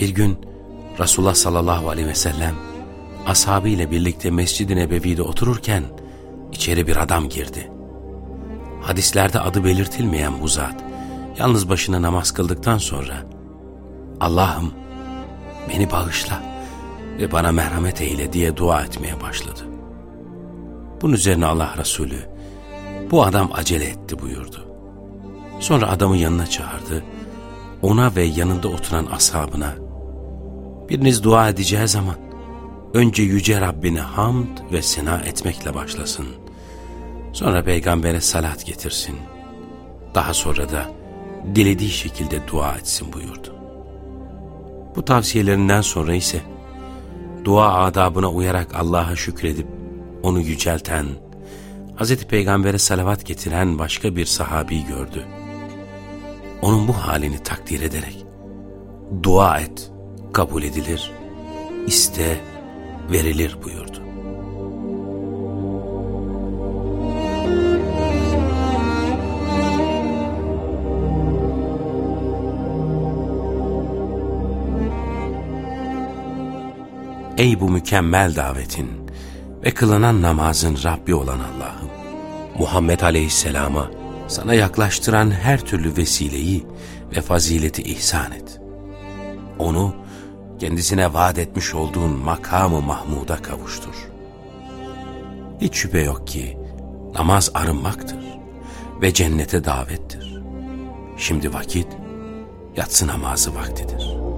Bir gün Resulullah sallallahu aleyhi ve sellem ashabı ile birlikte Mescid-i Nebevi'de otururken içeri bir adam girdi. Hadislerde adı belirtilmeyen bu zat, yalnız başına namaz kıldıktan sonra Allah'ım beni bağışla ve bana merhamet eyle diye dua etmeye başladı. Bunun üzerine Allah Resulü bu adam acele etti buyurdu. Sonra adamı yanına çağırdı, ona ve yanında oturan ashabına biriniz dua edeceği zaman önce Yüce Rabbini hamd ve sena etmekle başlasın. Sonra peygambere salat getirsin. Daha sonra da dilediği şekilde dua etsin buyurdu. Bu tavsiyelerinden sonra ise dua adabına uyarak Allah'a şükredip onu yücelten, Hz. Peygamber'e salavat getiren başka bir sahabi gördü. Onun bu halini takdir ederek, dua et, kabul edilir, iste, verilir buyurdu. Ey bu mükemmel davetin ve kılınan namazın Rabbi olan Allah'ım, Muhammed Aleyhisselam'a sana yaklaştıran her türlü vesileyi ve fazileti ihsan et. Onu kendisine vaat etmiş olduğun makamı Mahmud'a kavuştur. Hiç şüphe yok ki namaz arınmaktır ve cennete davettir. Şimdi vakit yatsı namazı vaktidir.''